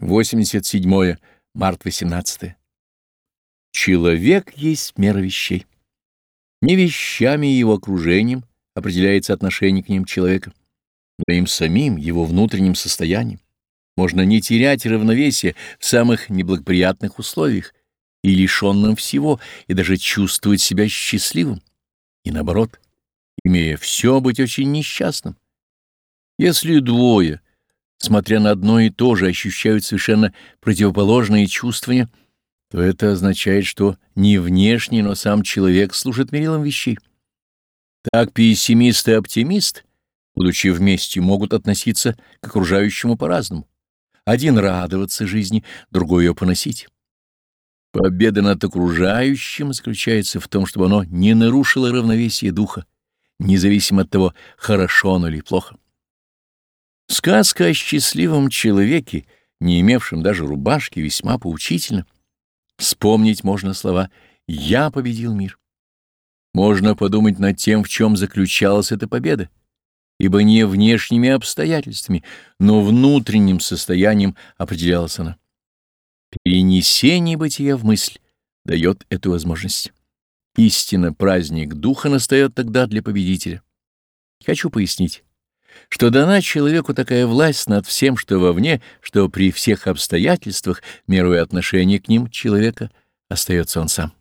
87 март 18. Человек есть мера вещей. Не вещами и его окружением определяется отношение к ним человека, но им самим, его внутренним состоянием. Можно не терять равновесие в самых неблагоприятных условиях и лишенным всего, и даже чувствовать себя счастливым, и наоборот, имея все, быть очень несчастным. Если двое — смотря на одно и то же, ощущают совершенно противоположные чувствования, то это означает, что не внешний, но сам человек служит мерилом вещей. Так пессимист и оптимист, будучи вместе, могут относиться к окружающему по-разному. Один радоваться жизни, другой ее поносить. Победа над окружающим заключается в том, чтобы оно не нарушило равновесие духа, независимо от того, хорошо оно или плохо. Сказка о счастливом человеке, не имевшем даже рубашки, весьма поучительна. Вспомнить можно слова «Я победил мир». Можно подумать над тем, в чем заключалась эта победа, ибо не внешними обстоятельствами, но внутренним состоянием определялась она. Перенесение бытия в мысль дает эту возможность. Истинно праздник духа настает тогда для победителя. Хочу пояснить что дана человеку такая власть над всем, что вовне, что при всех обстоятельствах, меруя отношение к ним человека, остается он сам.